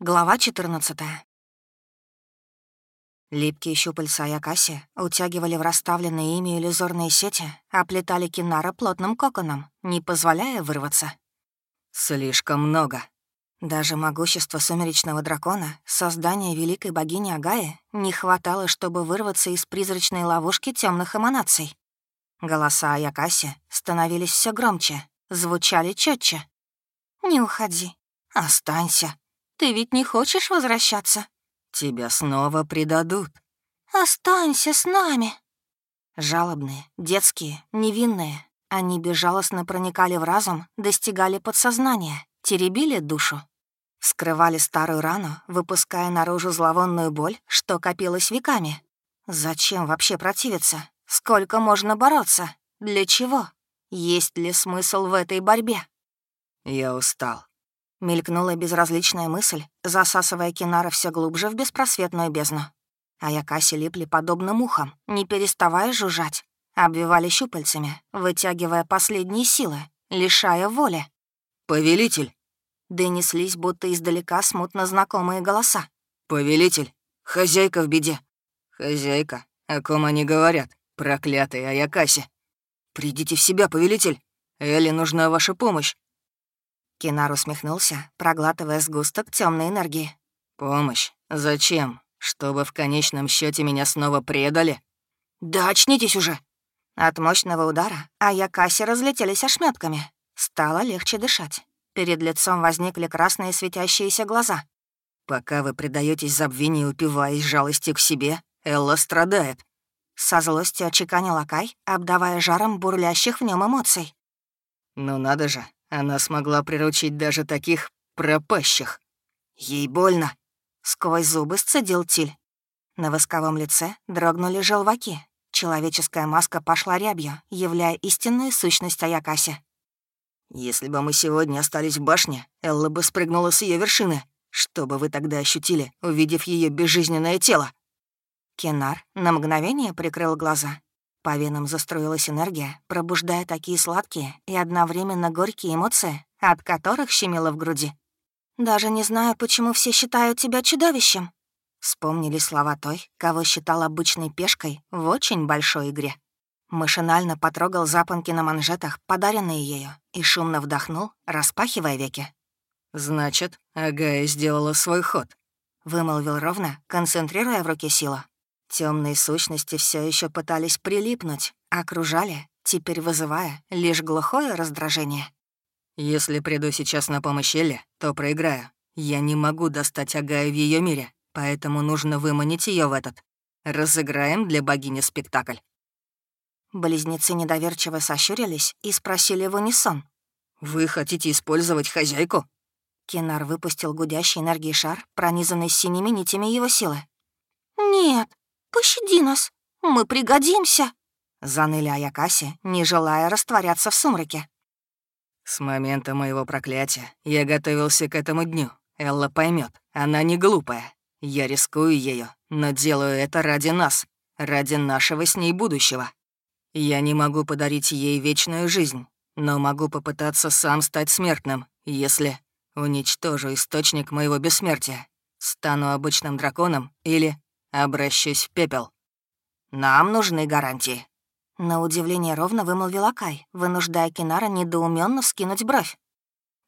Глава 14 Липкие щупальца Якаси утягивали в расставленные ими иллюзорные сети, оплетали Кинара плотным коконом, не позволяя вырваться. «Слишком много». Даже могущество сумеречного дракона, создания великой богини Агаи, не хватало, чтобы вырваться из призрачной ловушки темных эманаций. Голоса Аякаси становились все громче, звучали четче. «Не уходи, останься», ты ведь не хочешь возвращаться?» «Тебя снова предадут». «Останься с нами». Жалобные, детские, невинные. Они безжалостно проникали в разум, достигали подсознания, теребили душу. Вскрывали старую рану, выпуская наружу зловонную боль, что копилась веками. Зачем вообще противиться? Сколько можно бороться? Для чего? Есть ли смысл в этой борьбе? Я устал. Мелькнула безразличная мысль, засасывая Кинара все глубже в беспросветную бездну. А Якаси липли подобно мухам, не переставая жужжать. Обвивали щупальцами, вытягивая последние силы, лишая воли. «Повелитель!» Донеслись будто издалека смутно знакомые голоса. «Повелитель! Хозяйка в беде!» «Хозяйка? О ком они говорят? Проклятые Аякаси!» «Придите в себя, повелитель! Элли нужна ваша помощь!» Кинар усмехнулся, проглатывая сгусток темной энергии. «Помощь? Зачем? Чтобы в конечном счете меня снова предали?» «Да очнитесь уже!» От мощного удара Аякаси разлетелись ошметками. Стало легче дышать. Перед лицом возникли красные светящиеся глаза. «Пока вы предаетесь забвению, упиваясь жалостью к себе, Элла страдает». Со злостью очеканил Акай, обдавая жаром бурлящих в нем эмоций. «Ну надо же, она смогла приручить даже таких пропащих. Ей больно. Сквозь зубы сцедил Тиль. На восковом лице дрогнули желваки. Человеческая маска пошла рябью, являя истинную сущность Аякаси. «Если бы мы сегодня остались в башне, Элла бы спрыгнула с ее вершины. Что бы вы тогда ощутили, увидев ее безжизненное тело?» Кенар на мгновение прикрыл глаза. По венам застроилась энергия, пробуждая такие сладкие и одновременно горькие эмоции, от которых щемило в груди. «Даже не знаю, почему все считают тебя чудовищем», Вспомнили слова той, кого считал обычной пешкой в очень большой игре. Машинально потрогал запонки на манжетах, подаренные ею, и шумно вдохнул, распахивая веки. «Значит, Агая сделала свой ход», — вымолвил ровно, концентрируя в руке силу. Темные сущности все еще пытались прилипнуть, окружали, теперь вызывая лишь глухое раздражение. «Если приду сейчас на помощь Элле, то проиграю. Я не могу достать Агаю в ее мире, поэтому нужно выманить ее в этот. Разыграем для богини спектакль». Близнецы недоверчиво сощурились и спросили в унисон. «Вы хотите использовать хозяйку?» Кинар выпустил гудящий энергии шар, пронизанный синими нитями его силы. «Нет, «Пощади нас, мы пригодимся», — заныли Аякаси, не желая растворяться в сумраке. «С момента моего проклятия я готовился к этому дню. Элла поймет, она не глупая. Я рискую ею, но делаю это ради нас, ради нашего с ней будущего. Я не могу подарить ей вечную жизнь, но могу попытаться сам стать смертным, если уничтожу источник моего бессмертия, стану обычным драконом или обращусь в пепел. Нам нужны гарантии». На удивление ровно вымолвил Акай, вынуждая Кинара недоуменно вскинуть бровь.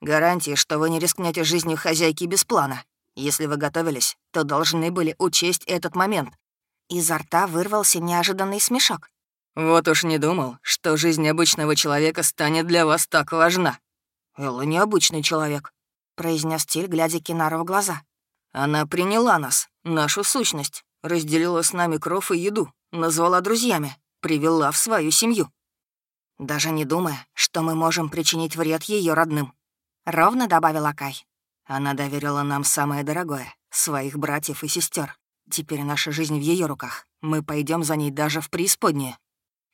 «Гарантии, что вы не рискнете жизнью хозяйки без плана. Если вы готовились, то должны были учесть этот момент». Изо рта вырвался неожиданный смешок. «Вот уж не думал, что жизнь обычного человека станет для вас так важна». «Элла необычный человек», — произнес Тиль, глядя Кинару в глаза. «Она приняла нас, нашу сущность, разделила с нами кров и еду, назвала друзьями, привела в свою семью. Даже не думая, что мы можем причинить вред ее родным. Ровно добавил Акай. Она доверила нам самое дорогое — своих братьев и сестер. Теперь наша жизнь в ее руках. Мы пойдем за ней даже в преисподнее.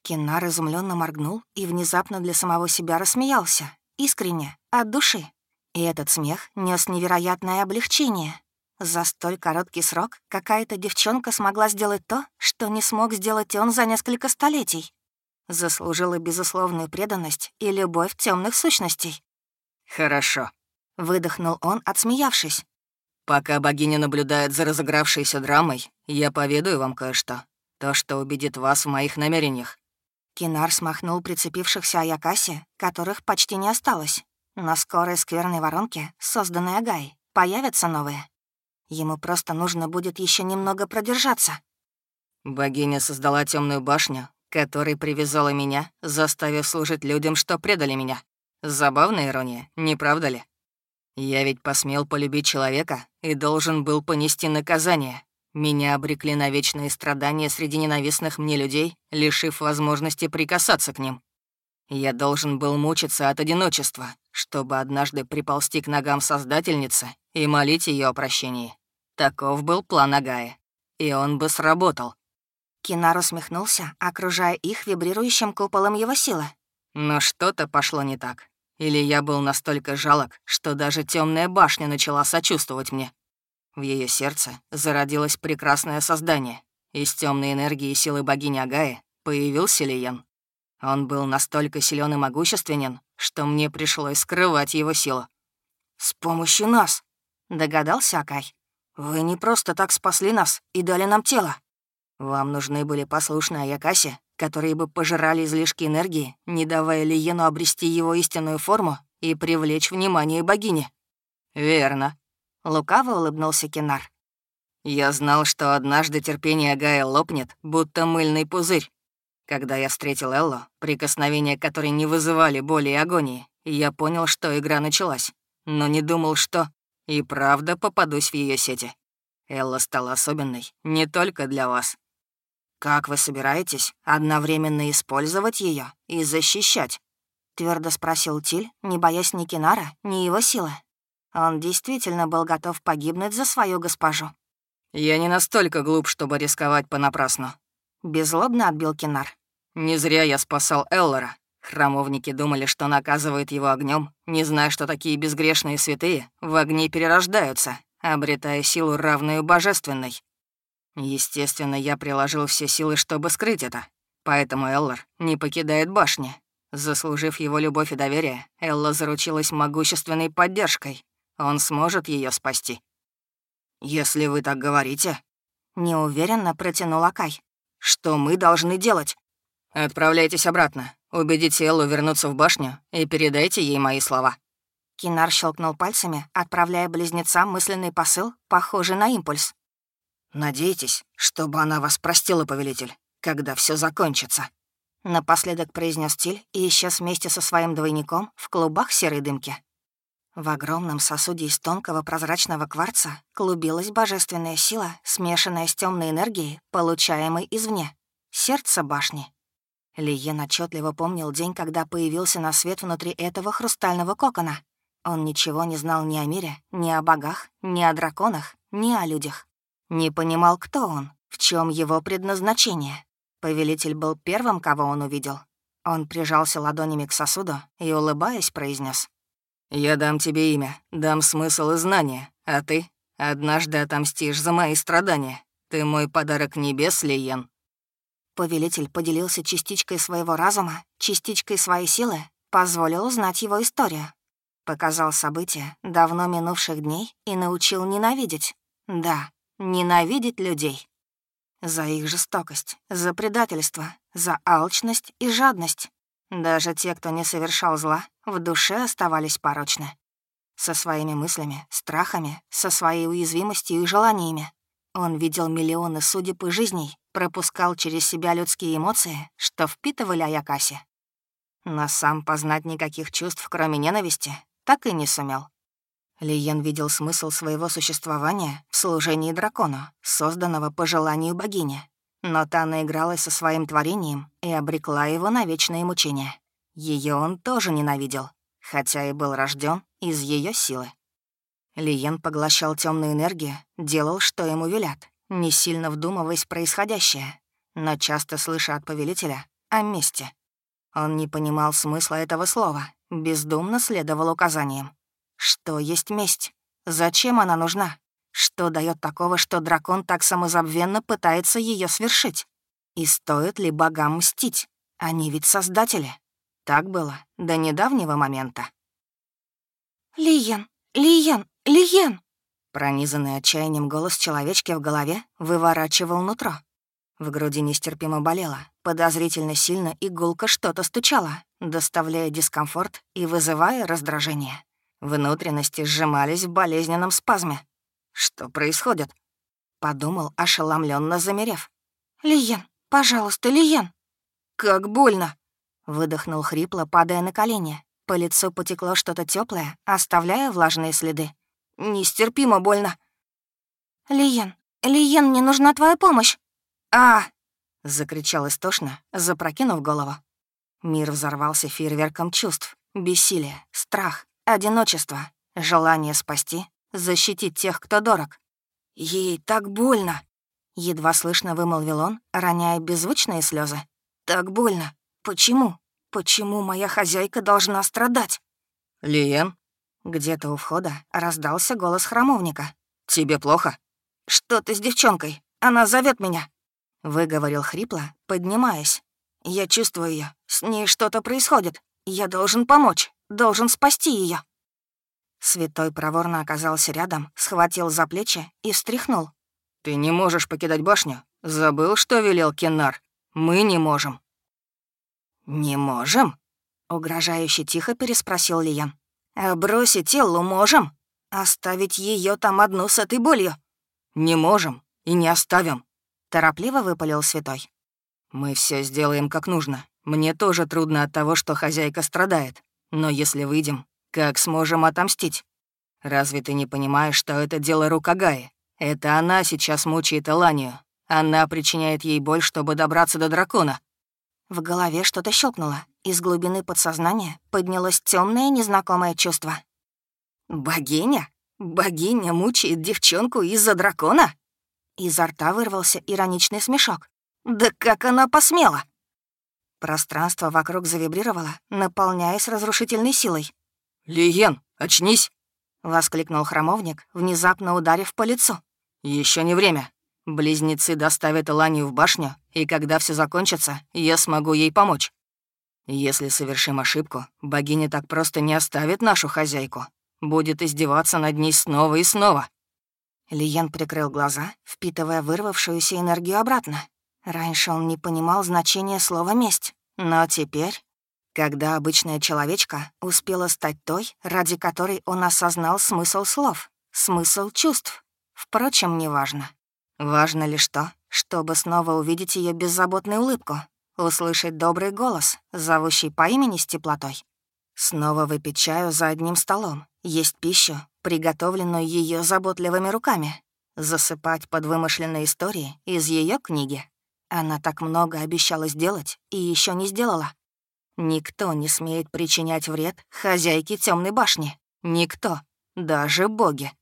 Кеннар изумленно моргнул и внезапно для самого себя рассмеялся. Искренне, от души. И этот смех нес невероятное облегчение, за столь короткий срок какая-то девчонка смогла сделать то, что не смог сделать он за несколько столетий. Заслужила безусловную преданность и любовь темных сущностей. «Хорошо», — выдохнул он, отсмеявшись. Пока богиня наблюдает за разыгравшейся драмой, я поведаю вам кое-что. То, что убедит вас в моих намерениях». Кинар смахнул прицепившихся Аякаси, которых почти не осталось. На скорой скверной воронке, созданной Агай, появятся новые. Ему просто нужно будет еще немного продержаться. Богиня создала темную башню, которой привязала меня, заставив служить людям, что предали меня. Забавная ирония, не правда ли? Я ведь посмел полюбить человека и должен был понести наказание. Меня обрекли на вечные страдания среди ненавистных мне людей, лишив возможности прикасаться к ним. Я должен был мучиться от одиночества, чтобы однажды приползти к ногам Создательницы и молить ее о прощении. Таков был план Агая. И он бы сработал. Кинар усмехнулся, окружая их вибрирующим куполом его силы. Но что-то пошло не так. Или я был настолько жалок, что даже темная башня начала сочувствовать мне. В ее сердце зародилось прекрасное создание. Из темной энергии и силы богини Агаи появился Лиен. Он был настолько силен и могущественен, что мне пришлось скрывать его силу. «С помощью нас», — догадался Акай. «Вы не просто так спасли нас и дали нам тело. Вам нужны были послушные Аякаси, которые бы пожирали излишки энергии, не давая Лиену обрести его истинную форму и привлечь внимание богини». «Верно», — лукаво улыбнулся Кинар. «Я знал, что однажды терпение Гая лопнет, будто мыльный пузырь. Когда я встретил Эллу, прикосновения которой не вызывали боли и агонии, я понял, что игра началась, но не думал, что и правда попадусь в ее сети. Элла стала особенной не только для вас. «Как вы собираетесь одновременно использовать ее и защищать?» — твердо спросил Тиль, не боясь ни Кинара, ни его силы. Он действительно был готов погибнуть за свою госпожу. «Я не настолько глуп, чтобы рисковать понапрасну», — беззлобно отбил Кинар. «Не зря я спасал Эллора. Храмовники думали, что наказывают его огнем, не зная, что такие безгрешные святые в огне перерождаются, обретая силу, равную божественной. Естественно, я приложил все силы, чтобы скрыть это. Поэтому Эллар не покидает башни. Заслужив его любовь и доверие, Элла заручилась могущественной поддержкой. Он сможет ее спасти. «Если вы так говорите...» Неуверенно протянул Акай. «Что мы должны делать?» «Отправляйтесь обратно. Убедите Эллу вернуться в башню и передайте ей мои слова». Кинар щелкнул пальцами, отправляя близнецам мысленный посыл, похожий на импульс. «Надейтесь, чтобы она вас простила, повелитель, когда все закончится». Напоследок произнес Тиль и исчез вместе со своим двойником в клубах серой дымки. В огромном сосуде из тонкого прозрачного кварца клубилась божественная сила, смешанная с темной энергией, получаемой извне. Сердце башни. Лиен отчетливо помнил день, когда появился на свет внутри этого хрустального кокона. Он ничего не знал ни о мире, ни о богах, ни о драконах, ни о людях. Не понимал, кто он, в чем его предназначение. Повелитель был первым, кого он увидел. Он прижался ладонями к сосуду и, улыбаясь, произнес: «Я дам тебе имя, дам смысл и знания, а ты однажды отомстишь за мои страдания. Ты мой подарок небес, Лиен». Повелитель поделился частичкой своего разума, частичкой своей силы, позволил узнать его историю. Показал события давно минувших дней и научил ненавидеть. Да, ненавидеть людей. За их жестокость, за предательство, за алчность и жадность. Даже те, кто не совершал зла, в душе оставались порочны. Со своими мыслями, страхами, со своей уязвимостью и желаниями. Он видел миллионы судеб и жизней, пропускал через себя людские эмоции, что впитывали Аякаси. Но сам познать никаких чувств, кроме ненависти, так и не сумел. Лиен видел смысл своего существования в служении дракону, созданного по желанию богини. Но та наигралась со своим творением и обрекла его на вечные мучения. Ее он тоже ненавидел, хотя и был рожден из ее силы. Лиен поглощал темную энергию, делал, что ему велят, не сильно вдумываясь в происходящее, но часто слыша от повелителя о мести. Он не понимал смысла этого слова, бездумно следовал указаниям. Что есть месть? Зачем она нужна? Что дает такого, что дракон так самозабвенно пытается ее свершить? И стоит ли богам мстить? Они ведь создатели. Так было до недавнего момента. «Лиен! Лиен! Лиен!» Пронизанный отчаянием голос человечки в голове выворачивал нутро. В груди нестерпимо болело, подозрительно сильно и гулко что-то стучало, доставляя дискомфорт и вызывая раздражение. Внутренности сжимались в болезненном спазме. «Что происходит?» — подумал, ошеломленно замерев. «Лиен, пожалуйста, Лиен!» «Как больно!» — выдохнул хрипло, падая на колени. По лицу потекло что-то теплое, оставляя влажные следы. «Нестерпимо больно!» «Лиен, Лиен, мне нужна твоя помощь!» «А!» — закричал истошно, запрокинув голову. Мир взорвался фейерверком чувств. Бессилие, страх, одиночество, желание спасти, защитить тех, кто дорог. «Ей так больно!» — едва слышно вымолвил он, роняя беззвучные слезы. «Так больно. Почему? Почему моя хозяйка должна страдать?» «Лиен?» Где-то у входа раздался голос храмовника. «Тебе плохо?» «Что ты с девчонкой? Она зовет меня!» Выговорил хрипло, поднимаясь. «Я чувствую ее. С ней что-то происходит. Я должен помочь. Должен спасти ее. Святой проворно оказался рядом, схватил за плечи и встряхнул. «Ты не можешь покидать башню. Забыл, что велел Кеннар. Мы не можем». «Не можем?» — угрожающе тихо переспросил Лиен. «А бросить Эллу можем? Оставить ее там одну с этой болью?» «Не можем и не оставим», — торопливо выпалил святой. «Мы все сделаем как нужно. Мне тоже трудно от того, что хозяйка страдает. Но если выйдем, как сможем отомстить? Разве ты не понимаешь, что это дело рук Агаи? Это она сейчас мучает Эланию. Она причиняет ей боль, чтобы добраться до дракона». В голове что-то щелкнуло. Из глубины подсознания поднялось темное незнакомое чувство. «Богиня? Богиня мучает девчонку из-за дракона?» Изо рта вырвался ироничный смешок. «Да как она посмела!» Пространство вокруг завибрировало, наполняясь разрушительной силой. «Лиен, очнись!» — воскликнул храмовник, внезапно ударив по лицу. Еще не время. Близнецы доставят Эланию в башню, и когда все закончится, я смогу ей помочь. Если совершим ошибку, богиня так просто не оставит нашу хозяйку. Будет издеваться над ней снова и снова». Лиен прикрыл глаза, впитывая вырвавшуюся энергию обратно. Раньше он не понимал значения слова «месть», но теперь, когда обычная человечка успела стать той, ради которой он осознал смысл слов, смысл чувств, впрочем, неважно. Важно лишь то, чтобы снова увидеть ее беззаботную улыбку, услышать добрый голос, зовущий по имени с теплотой. Снова выпить чаю за одним столом, есть пищу, приготовленную ее заботливыми руками, засыпать под вымышленные истории из ее книги. Она так много обещала сделать и еще не сделала. Никто не смеет причинять вред хозяйке темной башни. Никто, даже боги.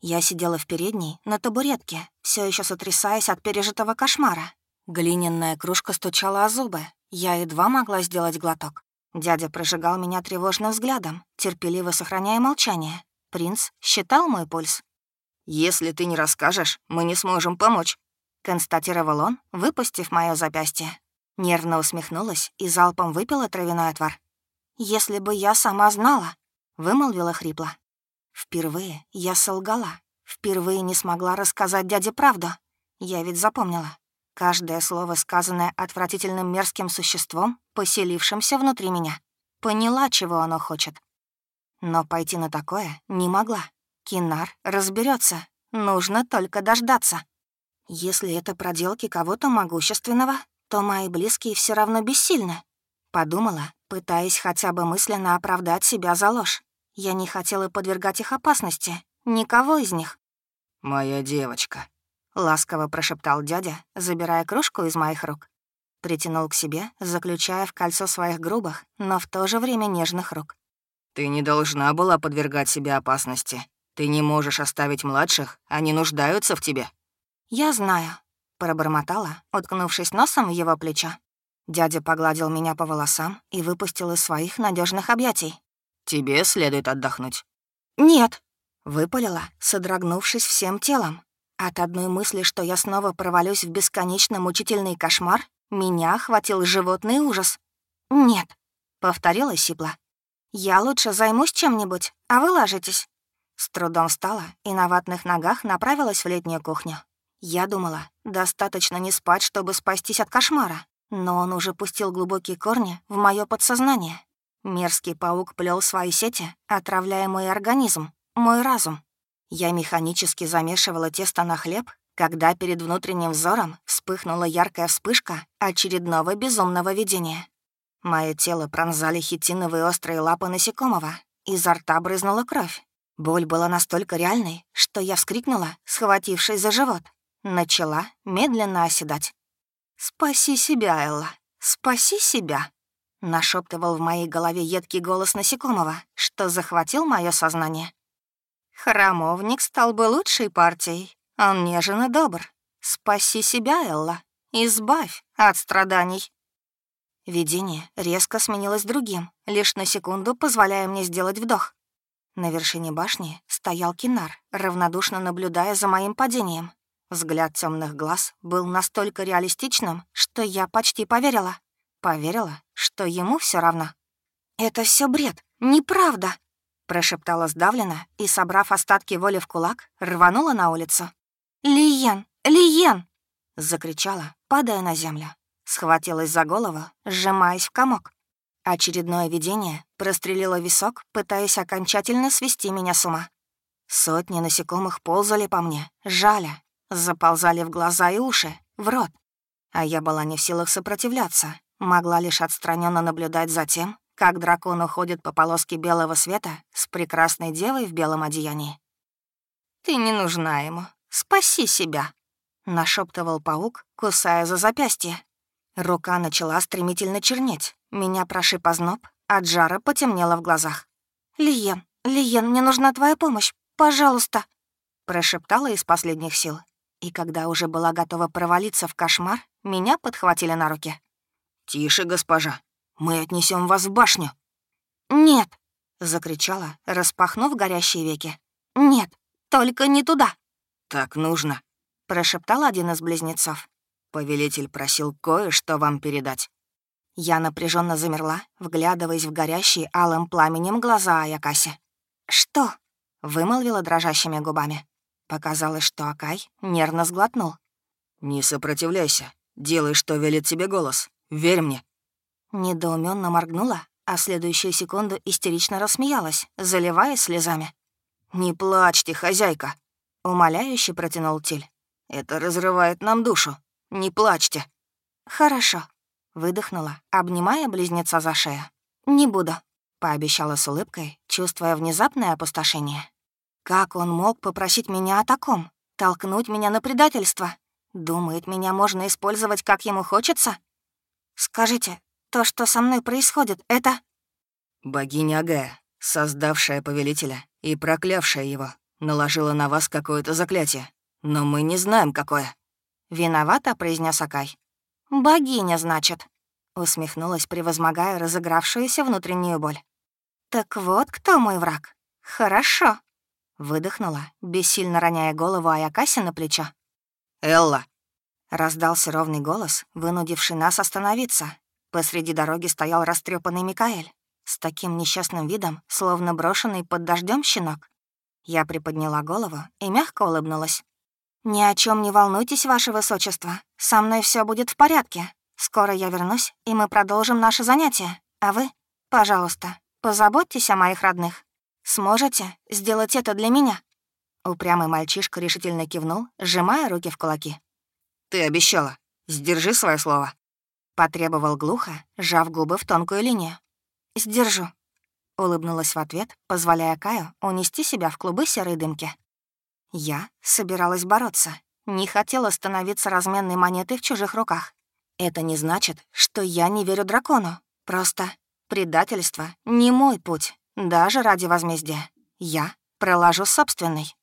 Я сидела в передней на табуретке, все еще сотрясаясь от пережитого кошмара. Глиняная кружка стучала о зубы. Я едва могла сделать глоток. Дядя прожигал меня тревожным взглядом, терпеливо сохраняя молчание. Принц считал мой пульс. «Если ты не расскажешь, мы не сможем помочь», констатировал он, выпустив моё запястье. Нервно усмехнулась и залпом выпила травяной отвар. «Если бы я сама знала», — вымолвила хрипло. Впервые я солгала. Впервые не смогла рассказать дяде правду. Я ведь запомнила. Каждое слово, сказанное отвратительным мерзким существом, поселившимся внутри меня. Поняла, чего оно хочет. Но пойти на такое не могла. Кинар разберется. Нужно только дождаться. Если это проделки кого-то могущественного, то мои близкие все равно бессильны. Подумала, пытаясь хотя бы мысленно оправдать себя за ложь. Я не хотела подвергать их опасности. Никого из них. «Моя девочка», — ласково прошептал дядя, забирая кружку из моих рук. Притянул к себе, заключая в кольцо своих грубых, но в то же время нежных рук. «Ты не должна была подвергать себя опасности. Ты не можешь оставить младших, они нуждаются в тебе». «Я знаю», — пробормотала, уткнувшись носом в его плечо. Дядя погладил меня по волосам и выпустил из своих надежных объятий. «Тебе следует отдохнуть». «Нет», — выпалила, содрогнувшись всем телом. От одной мысли, что я снова провалюсь в бесконечно мучительный кошмар, меня охватил животный ужас. «Нет», — повторила Сипла. «Я лучше займусь чем-нибудь, а вы ложитесь». С трудом встала и на ватных ногах направилась в летнюю кухню. Я думала, достаточно не спать, чтобы спастись от кошмара, но он уже пустил глубокие корни в мое подсознание. Мерзкий паук плел свои сети, отравляя мой организм, мой разум. Я механически замешивала тесто на хлеб, когда перед внутренним взором вспыхнула яркая вспышка очередного безумного видения. Мое тело пронзали хитиновые острые лапы насекомого, изо рта брызнула кровь. Боль была настолько реальной, что я вскрикнула, схватившись за живот. Начала медленно оседать. «Спаси себя, Элла, спаси себя!» Нашептывал в моей голове едкий голос насекомого, что захватил мое сознание. Храмовник стал бы лучшей партией. Он нежен и добр. Спаси себя, Элла. Избавь от страданий. Видение резко сменилось другим, лишь на секунду позволяя мне сделать вдох. На вершине башни стоял Кинар, равнодушно наблюдая за моим падением. Взгляд темных глаз был настолько реалистичным, что я почти поверила. Поверила, что ему все равно. «Это все бред, неправда!» Прошептала сдавленно и, собрав остатки воли в кулак, рванула на улицу. «Лиен! Лиен!» — закричала, падая на землю. Схватилась за голову, сжимаясь в комок. Очередное видение прострелило висок, пытаясь окончательно свести меня с ума. Сотни насекомых ползали по мне, жаля, заползали в глаза и уши, в рот. А я была не в силах сопротивляться, могла лишь отстраненно наблюдать за тем, как дракон уходит по полоске белого света с прекрасной девой в белом одеянии. «Ты не нужна ему. Спаси себя!» — нашептывал паук, кусая за запястье. Рука начала стремительно чернеть. Меня прошиб озноб, от жара потемнело в глазах. «Лиен, Лиен, мне нужна твоя помощь. Пожалуйста!» Прошептала из последних сил. И когда уже была готова провалиться в кошмар, меня подхватили на руки. «Тише, госпожа, мы отнесем вас в башню». «Нет!» — закричала, распахнув горящие веки. «Нет, только не туда!» «Так нужно!» — прошептал один из близнецов. «Повелитель просил кое-что вам передать». Я напряженно замерла, вглядываясь в горящие алым пламенем глаза Аякаси. «Что?» — вымолвила дрожащими губами. Показалось, что Акай нервно сглотнул. «Не сопротивляйся. Делай, что велит тебе голос. Верь мне». Недоуменно моргнула, а следующую секунду истерично рассмеялась, заливаясь слезами. «Не плачьте, хозяйка!» — умоляюще протянул Тиль. «Это разрывает нам душу. Не плачьте!» «Хорошо», — выдохнула, обнимая близнеца за шею. «Не буду», — пообещала с улыбкой, чувствуя внезапное опустошение. «Как он мог попросить меня о таком? Толкнуть меня на предательство? Думает, меня можно использовать, как ему хочется? Скажите, то, что со мной происходит, это...» «Богиня Агая, создавшая повелителя и проклявшая его, наложила на вас какое-то заклятие, но мы не знаем, какое». «Виновата», — произнес Акай. «Богиня, значит», — усмехнулась, превозмогая разыгравшуюся внутреннюю боль. «Так вот кто мой враг. Хорошо», — выдохнула, бессильно роняя голову Аякаси на плечо. «Элла!» — раздался ровный голос, вынудивший нас остановиться, Посреди дороги стоял растрепанный Микаэль, с таким несчастным видом, словно брошенный под дождем щенок. Я приподняла голову и мягко улыбнулась. «Ни о чем не волнуйтесь, ваше высочество. Со мной все будет в порядке. Скоро я вернусь, и мы продолжим наше занятие. А вы, пожалуйста, позаботьтесь о моих родных. Сможете сделать это для меня?» Упрямый мальчишка решительно кивнул, сжимая руки в кулаки. «Ты обещала. Сдержи свое слово». Потребовал глухо, сжав губы в тонкую линию. «Сдержу», — улыбнулась в ответ, позволяя Каю унести себя в клубы серой дымки. Я собиралась бороться, не хотела становиться разменной монетой в чужих руках. Это не значит, что я не верю дракону. Просто предательство — не мой путь, даже ради возмездия. Я проложу собственный.